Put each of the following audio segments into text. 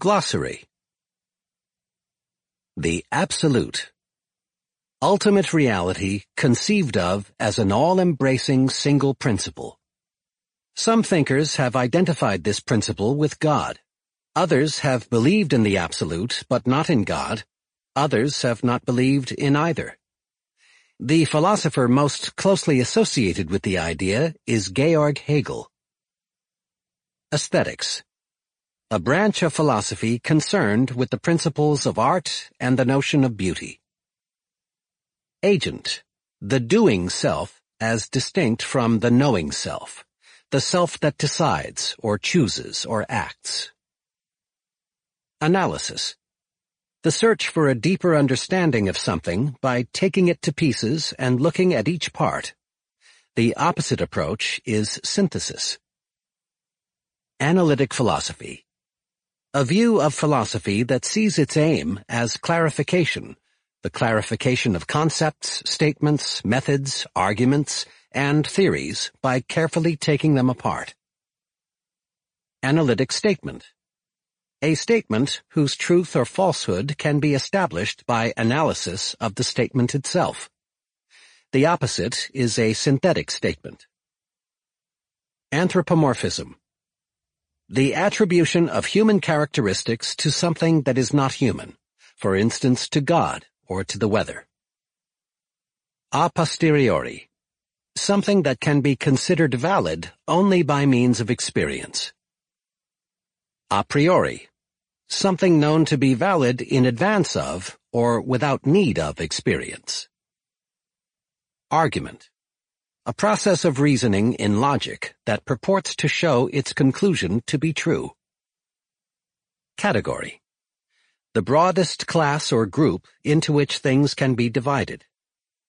Glossary The Absolute Ultimate reality conceived of as an all-embracing single principle. Some thinkers have identified this principle with God. Others have believed in the Absolute, but not in God. Others have not believed in either. The philosopher most closely associated with the idea is Georg Hegel. Aesthetics a branch of philosophy concerned with the principles of art and the notion of beauty. Agent, the doing self as distinct from the knowing self, the self that decides or chooses or acts. Analysis, the search for a deeper understanding of something by taking it to pieces and looking at each part. The opposite approach is synthesis. Analytic philosophy a view of philosophy that sees its aim as clarification, the clarification of concepts, statements, methods, arguments, and theories by carefully taking them apart. Analytic statement. A statement whose truth or falsehood can be established by analysis of the statement itself. The opposite is a synthetic statement. Anthropomorphism. The attribution of human characteristics to something that is not human, for instance to God or to the weather. A posteriori. Something that can be considered valid only by means of experience. A priori. Something known to be valid in advance of or without need of experience. Argument a process of reasoning in logic that purports to show its conclusion to be true. Category. The broadest class or group into which things can be divided.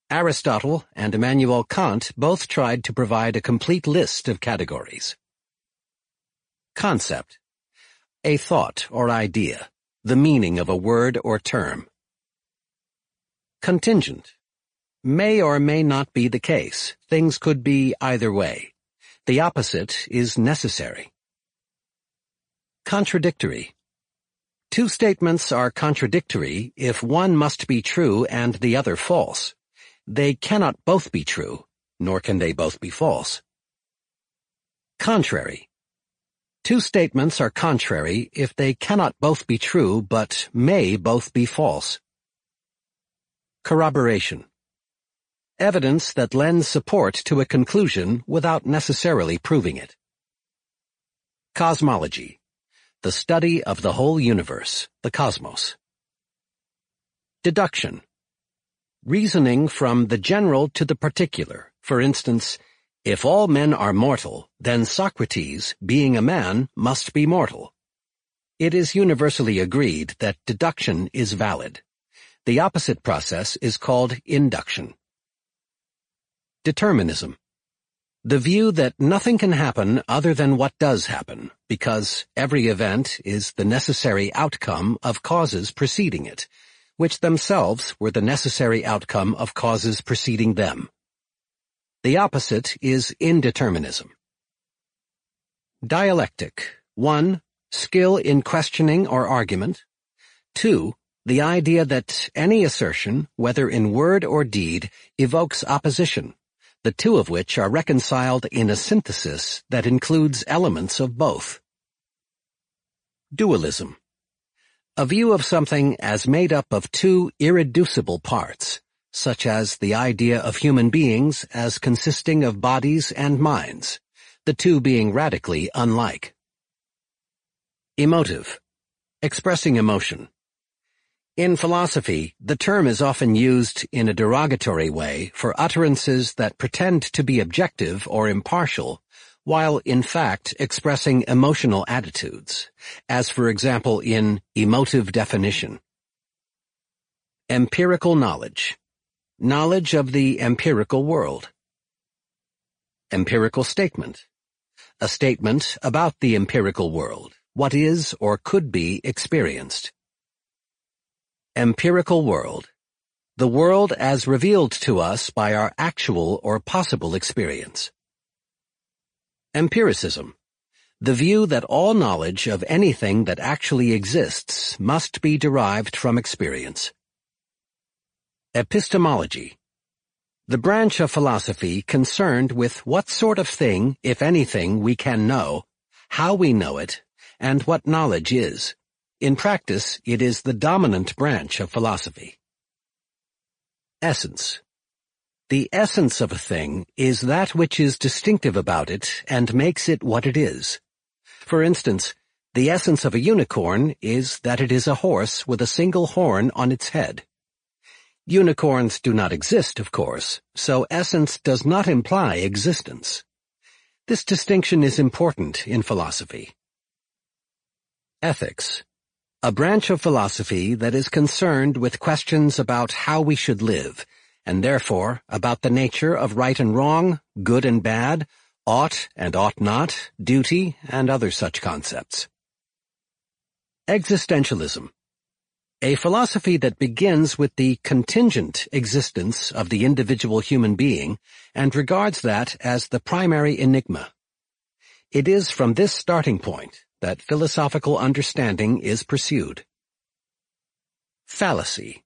Aristotle and Immanuel Kant both tried to provide a complete list of categories. Concept. A thought or idea, the meaning of a word or term. Contingent may or may not be the case. Things could be either way. The opposite is necessary. Contradictory. Two statements are contradictory if one must be true and the other false. They cannot both be true, nor can they both be false. Contrary. Two statements are contrary if they cannot both be true but may both be false. Corroboration evidence that lends support to a conclusion without necessarily proving it. Cosmology. The study of the whole universe, the cosmos. Deduction. Reasoning from the general to the particular. For instance, if all men are mortal, then Socrates, being a man, must be mortal. It is universally agreed that deduction is valid. The opposite process is called induction. Determinism. The view that nothing can happen other than what does happen, because every event is the necessary outcome of causes preceding it, which themselves were the necessary outcome of causes preceding them. The opposite is indeterminism. Dialectic. 1. Skill in questioning or argument. 2. The idea that any assertion, whether in word or deed, evokes opposition, the two of which are reconciled in a synthesis that includes elements of both. Dualism. A view of something as made up of two irreducible parts, such as the idea of human beings as consisting of bodies and minds, the two being radically unlike. Emotive. Expressing emotion. In philosophy, the term is often used in a derogatory way for utterances that pretend to be objective or impartial, while in fact expressing emotional attitudes, as for example in emotive definition. Empirical knowledge. Knowledge of the empirical world. Empirical statement. A statement about the empirical world, what is or could be experienced. Empirical world. The world as revealed to us by our actual or possible experience. Empiricism. The view that all knowledge of anything that actually exists must be derived from experience. Epistemology. The branch of philosophy concerned with what sort of thing, if anything, we can know, how we know it, and what knowledge is. In practice, it is the dominant branch of philosophy. Essence The essence of a thing is that which is distinctive about it and makes it what it is. For instance, the essence of a unicorn is that it is a horse with a single horn on its head. Unicorns do not exist, of course, so essence does not imply existence. This distinction is important in philosophy. Ethics a branch of philosophy that is concerned with questions about how we should live, and therefore about the nature of right and wrong, good and bad, ought and ought not, duty, and other such concepts. Existentialism A philosophy that begins with the contingent existence of the individual human being and regards that as the primary enigma. It is from this starting point that philosophical understanding is pursued. Fallacy.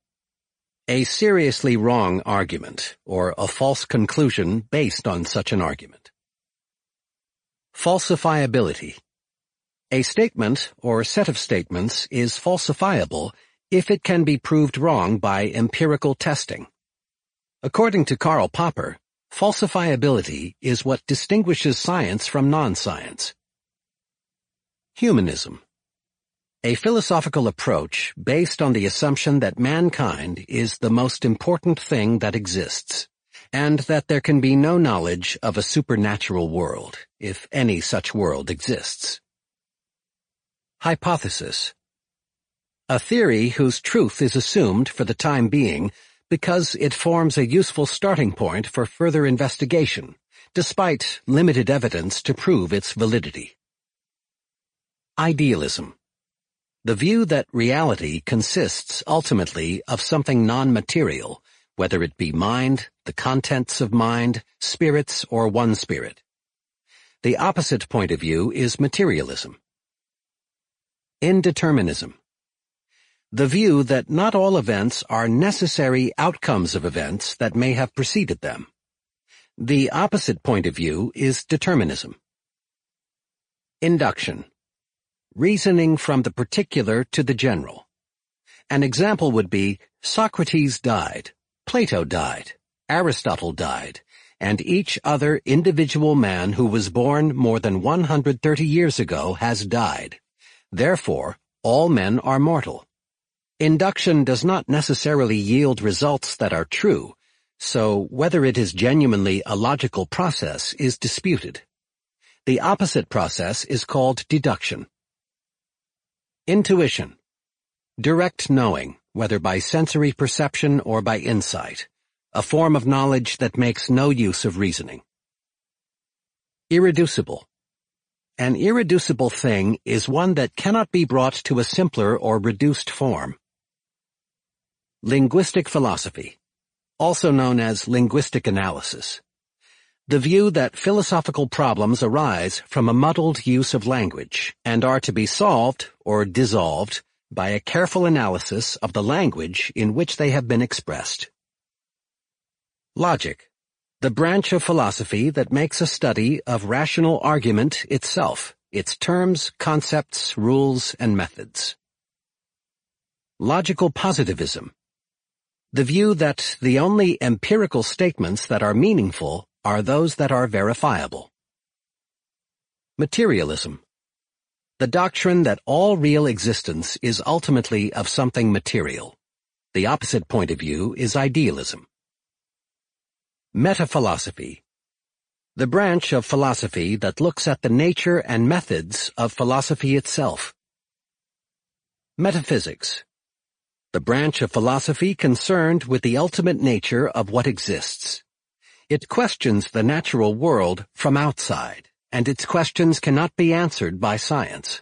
A seriously wrong argument, or a false conclusion based on such an argument. Falsifiability. A statement or set of statements is falsifiable if it can be proved wrong by empirical testing. According to Karl Popper, falsifiability is what distinguishes science from non-science. Humanism A philosophical approach based on the assumption that mankind is the most important thing that exists, and that there can be no knowledge of a supernatural world, if any such world exists. Hypothesis A theory whose truth is assumed for the time being because it forms a useful starting point for further investigation, despite limited evidence to prove its validity. Idealism. The view that reality consists ultimately of something non-material, whether it be mind, the contents of mind, spirits, or one spirit. The opposite point of view is materialism. Indeterminism. The view that not all events are necessary outcomes of events that may have preceded them. The opposite point of view is determinism. Induction. Reasoning from the particular to the general. An example would be Socrates died, Plato died, Aristotle died, and each other individual man who was born more than 130 years ago has died. Therefore, all men are mortal. Induction does not necessarily yield results that are true, so whether it is genuinely a logical process is disputed. The opposite process is called deduction. Intuition. Direct knowing, whether by sensory perception or by insight. A form of knowledge that makes no use of reasoning. Irreducible. An irreducible thing is one that cannot be brought to a simpler or reduced form. Linguistic philosophy, also known as linguistic analysis the view that philosophical problems arise from a muddled use of language and are to be solved, or dissolved, by a careful analysis of the language in which they have been expressed. Logic. The branch of philosophy that makes a study of rational argument itself, its terms, concepts, rules, and methods. Logical positivism. The view that the only empirical statements that are meaningful are those that are verifiable. Materialism. The doctrine that all real existence is ultimately of something material. The opposite point of view is idealism. Metaphilosophy. The branch of philosophy that looks at the nature and methods of philosophy itself. Metaphysics. The branch of philosophy concerned with the ultimate nature of what exists. It questions the natural world from outside, and its questions cannot be answered by science.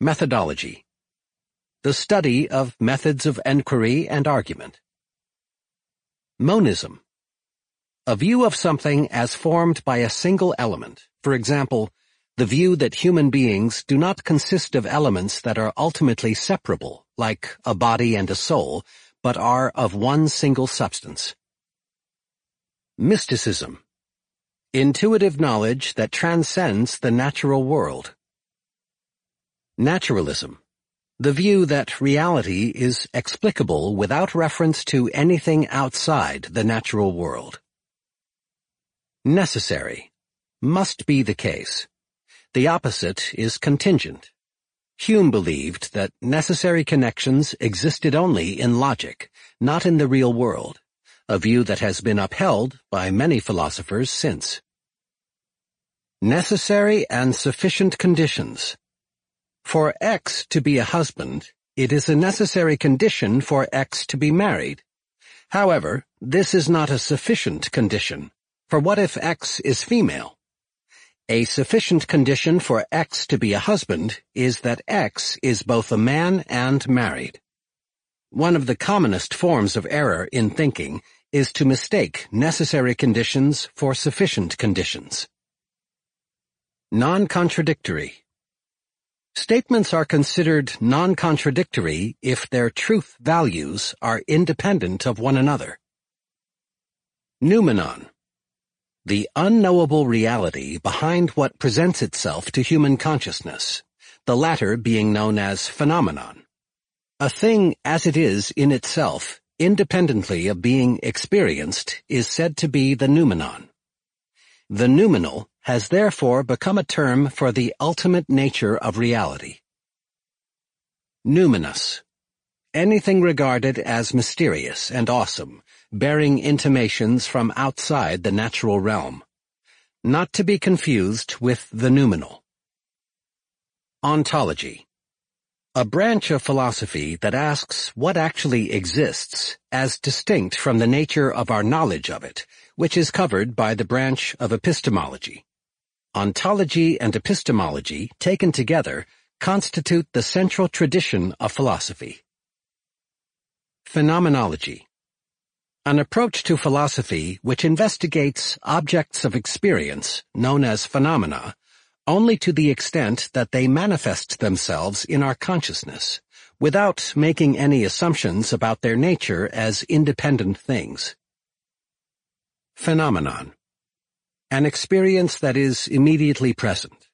Methodology. The study of methods of enquiry and argument. Monism. A view of something as formed by a single element, for example, the view that human beings do not consist of elements that are ultimately separable, like a body and a soul, but are of one single substance. Mysticism Intuitive knowledge that transcends the natural world. Naturalism The view that reality is explicable without reference to anything outside the natural world. Necessary Must be the case. The opposite is contingent. Hume believed that necessary connections existed only in logic, not in the real world a view that has been upheld by many philosophers since. Necessary and sufficient conditions. For X to be a husband, it is a necessary condition for X to be married. However, this is not a sufficient condition, for what if X is female? A sufficient condition for X to be a husband is that X is both a man and married. One of the commonest forms of error in thinking is to mistake necessary conditions for sufficient conditions. Non-contradictory. Statements are considered non-contradictory if their truth values are independent of one another. Noumenon. The unknowable reality behind what presents itself to human consciousness, the latter being known as phenomenon. A thing as it is in itself independently of being experienced, is said to be the noumenon. The noumenal has therefore become a term for the ultimate nature of reality. Numinous. Anything regarded as mysterious and awesome, bearing intimations from outside the natural realm. Not to be confused with the noumenal. Ontology a branch of philosophy that asks what actually exists as distinct from the nature of our knowledge of it, which is covered by the branch of epistemology. Ontology and epistemology, taken together, constitute the central tradition of philosophy. Phenomenology An approach to philosophy which investigates objects of experience, known as phenomena, only to the extent that they manifest themselves in our consciousness, without making any assumptions about their nature as independent things. Phenomenon. An experience that is immediately present.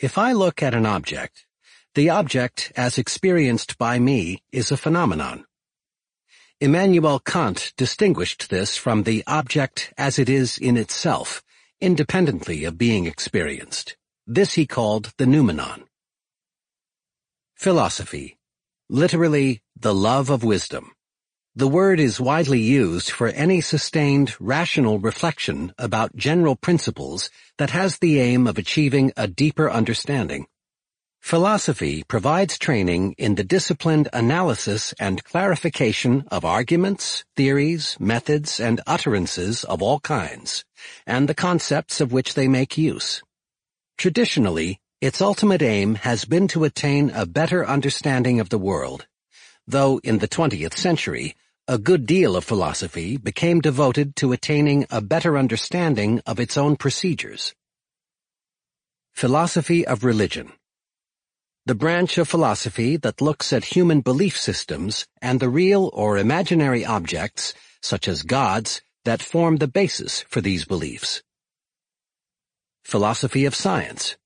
If I look at an object, the object as experienced by me is a phenomenon. Immanuel Kant distinguished this from the object as it is in itself, independently of being experienced. This he called the noumenon. Philosophy. Literally, the love of wisdom. The word is widely used for any sustained, rational reflection about general principles that has the aim of achieving a deeper understanding. Philosophy provides training in the disciplined analysis and clarification of arguments, theories, methods, and utterances of all kinds, and the concepts of which they make use. Traditionally, its ultimate aim has been to attain a better understanding of the world, though in the 20th century, a good deal of philosophy became devoted to attaining a better understanding of its own procedures. Philosophy of Religion the branch of philosophy that looks at human belief systems and the real or imaginary objects, such as gods, that form the basis for these beliefs. Philosophy of Science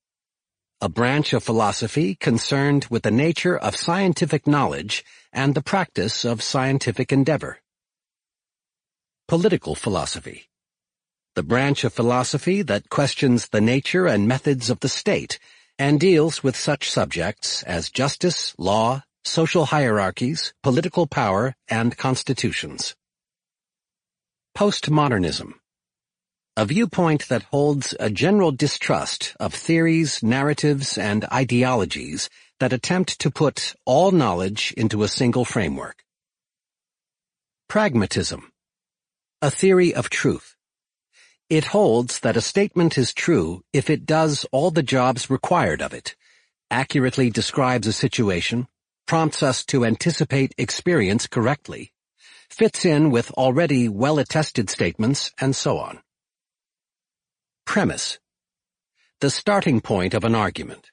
a branch of philosophy concerned with the nature of scientific knowledge and the practice of scientific endeavor. Political philosophy. The branch of philosophy that questions the nature and methods of the state and deals with such subjects as justice, law, social hierarchies, political power, and constitutions. Postmodernism a viewpoint that holds a general distrust of theories, narratives, and ideologies that attempt to put all knowledge into a single framework. Pragmatism. A theory of truth. It holds that a statement is true if it does all the jobs required of it, accurately describes a situation, prompts us to anticipate experience correctly, fits in with already well-attested statements, and so on premise, the starting point of an argument.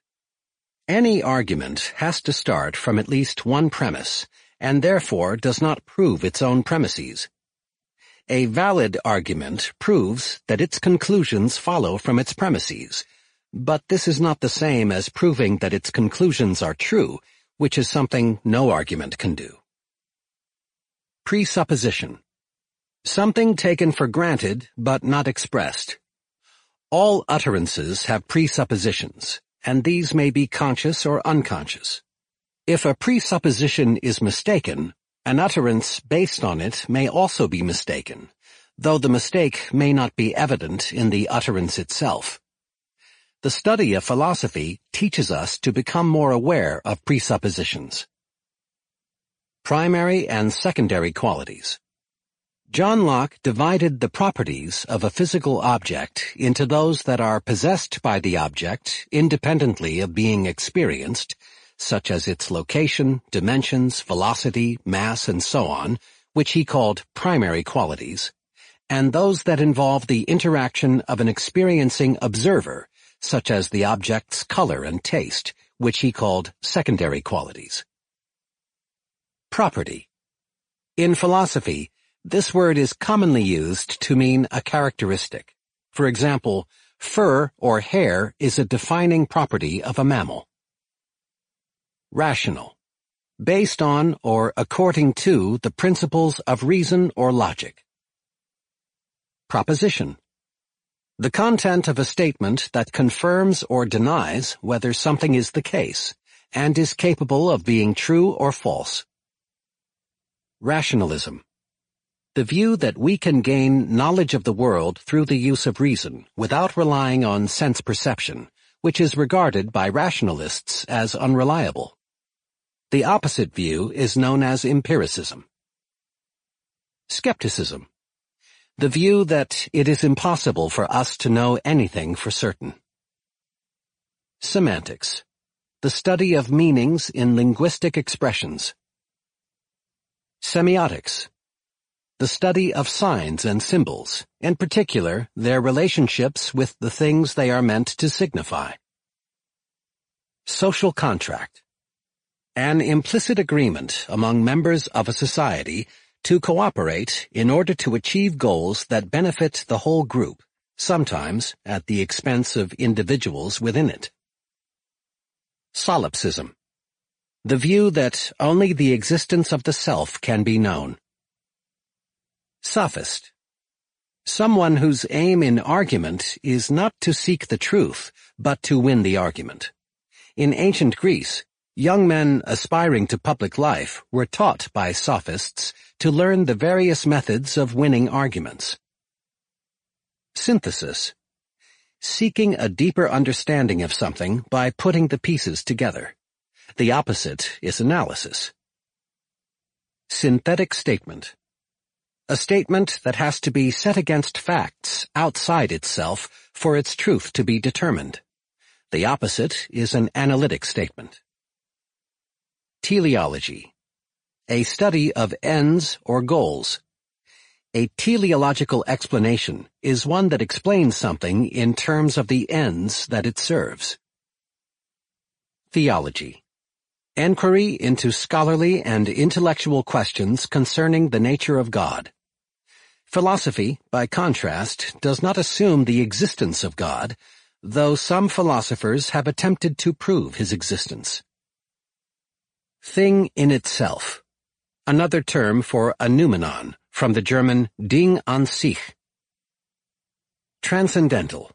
Any argument has to start from at least one premise, and therefore does not prove its own premises. A valid argument proves that its conclusions follow from its premises, but this is not the same as proving that its conclusions are true, which is something no argument can do. Presupposition. Something taken for granted but not expressed, all utterances have presuppositions, and these may be conscious or unconscious. If a presupposition is mistaken, an utterance based on it may also be mistaken, though the mistake may not be evident in the utterance itself. The study of philosophy teaches us to become more aware of presuppositions. Primary and secondary qualities. John Locke divided the properties of a physical object into those that are possessed by the object independently of being experienced, such as its location, dimensions, velocity, mass, and so on, which he called primary qualities, and those that involve the interaction of an experiencing observer, such as the object's color and taste, which he called secondary qualities. Property. In philosophy, this word is commonly used to mean a characteristic. For example, fur or hair is a defining property of a mammal. Rational. Based on or according to the principles of reason or logic. Proposition. The content of a statement that confirms or denies whether something is the case and is capable of being true or false. Rationalism the view that we can gain knowledge of the world through the use of reason without relying on sense perception, which is regarded by rationalists as unreliable. The opposite view is known as empiricism. Skepticism. The view that it is impossible for us to know anything for certain. Semantics. The study of meanings in linguistic expressions. Semiotics the study of signs and symbols, in particular their relationships with the things they are meant to signify. Social contract. An implicit agreement among members of a society to cooperate in order to achieve goals that benefit the whole group, sometimes at the expense of individuals within it. Solipsism. The view that only the existence of the self can be known Sophist. Someone whose aim in argument is not to seek the truth, but to win the argument. In ancient Greece, young men aspiring to public life were taught by sophists to learn the various methods of winning arguments. Synthesis. Seeking a deeper understanding of something by putting the pieces together. The opposite is analysis. Synthetic statement a statement that has to be set against facts outside itself for its truth to be determined. The opposite is an analytic statement. Teleology. A study of ends or goals. A teleological explanation is one that explains something in terms of the ends that it serves. Theology. Enquiry into scholarly and intellectual questions concerning the nature of God. Philosophy, by contrast, does not assume the existence of God, though some philosophers have attempted to prove his existence. Thing in itself. Another term for a noumenon, from the German Ding an sich. Transcendental.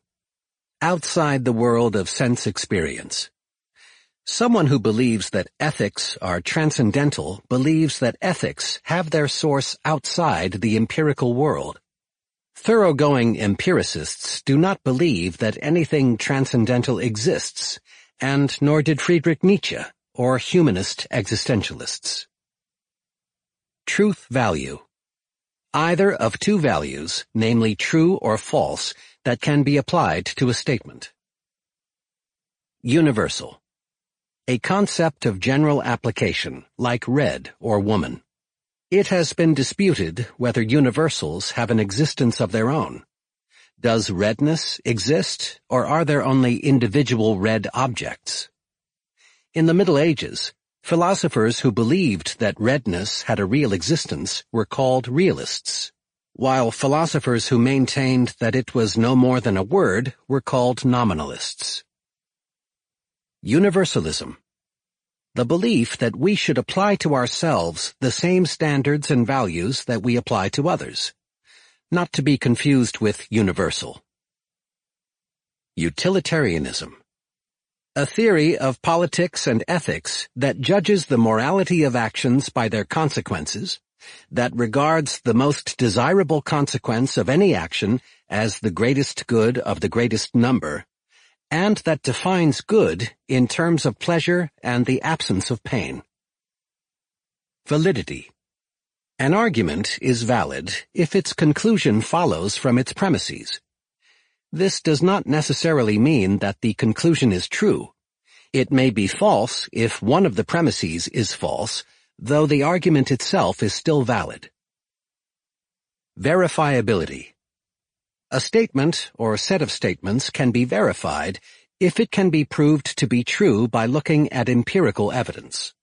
Outside the world of sense experience. Someone who believes that ethics are transcendental believes that ethics have their source outside the empirical world. Thoroughgoing empiricists do not believe that anything transcendental exists, and nor did Friedrich Nietzsche or humanist existentialists. Truth value. Either of two values, namely true or false, that can be applied to a statement. Universal a concept of general application, like red or woman. It has been disputed whether universals have an existence of their own. Does redness exist, or are there only individual red objects? In the Middle Ages, philosophers who believed that redness had a real existence were called realists, while philosophers who maintained that it was no more than a word were called nominalists. Universalism. The belief that we should apply to ourselves the same standards and values that we apply to others. Not to be confused with universal. Utilitarianism. A theory of politics and ethics that judges the morality of actions by their consequences, that regards the most desirable consequence of any action as the greatest good of the greatest number, and that defines good in terms of pleasure and the absence of pain. Validity. An argument is valid if its conclusion follows from its premises. This does not necessarily mean that the conclusion is true. It may be false if one of the premises is false, though the argument itself is still valid. Verifiability. A statement or a set of statements can be verified if it can be proved to be true by looking at empirical evidence.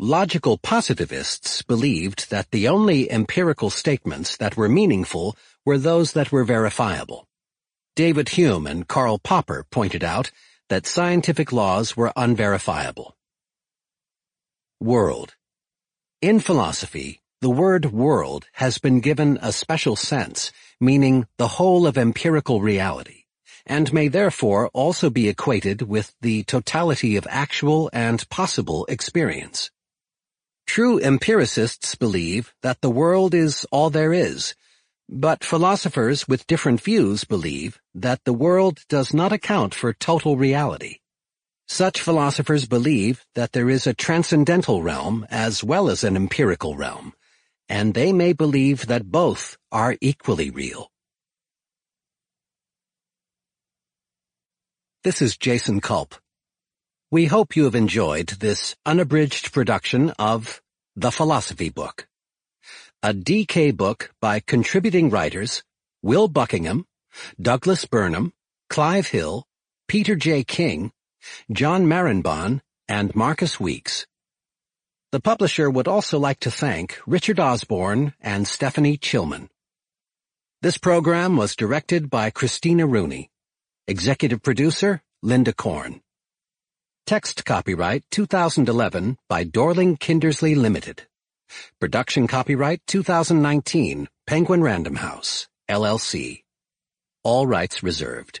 Logical positivists believed that the only empirical statements that were meaningful were those that were verifiable. David Hume and Karl Popper pointed out that scientific laws were unverifiable. World. In philosophy, the word world has been given a special sense, meaning the whole of empirical reality, and may therefore also be equated with the totality of actual and possible experience. True empiricists believe that the world is all there is, but philosophers with different views believe that the world does not account for total reality. Such philosophers believe that there is a transcendental realm as well as an empirical realm, and they may believe that both are equally real. This is Jason Culp. We hope you have enjoyed this unabridged production of The Philosophy Book, a DK book by contributing writers Will Buckingham, Douglas Burnham, Clive Hill, Peter J. King, John Marenbon, and Marcus Weeks. The publisher would also like to thank Richard Osborne and Stephanie Chilman. This program was directed by Christina Rooney. Executive producer, Linda Korn. Text copyright 2011 by Dorling Kindersley Limited. Production copyright 2019, Penguin Random House, LLC. All rights reserved.